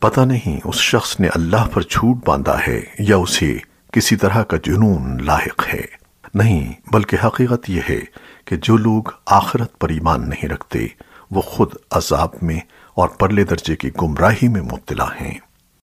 پتہ نہیں اس شخص نے اللہ پر جھوٹ باندھا ہے یا اسے کسی طرح کا جنون لاحق ہے۔ نہیں، بلکہ حقیقت یہ ہے کہ جو لوگ آخرت پر ایمان نہیں رکھتے، وہ خود عذاب میں اور پرلے درجے کی گمراہی میں مبتلا ہیں۔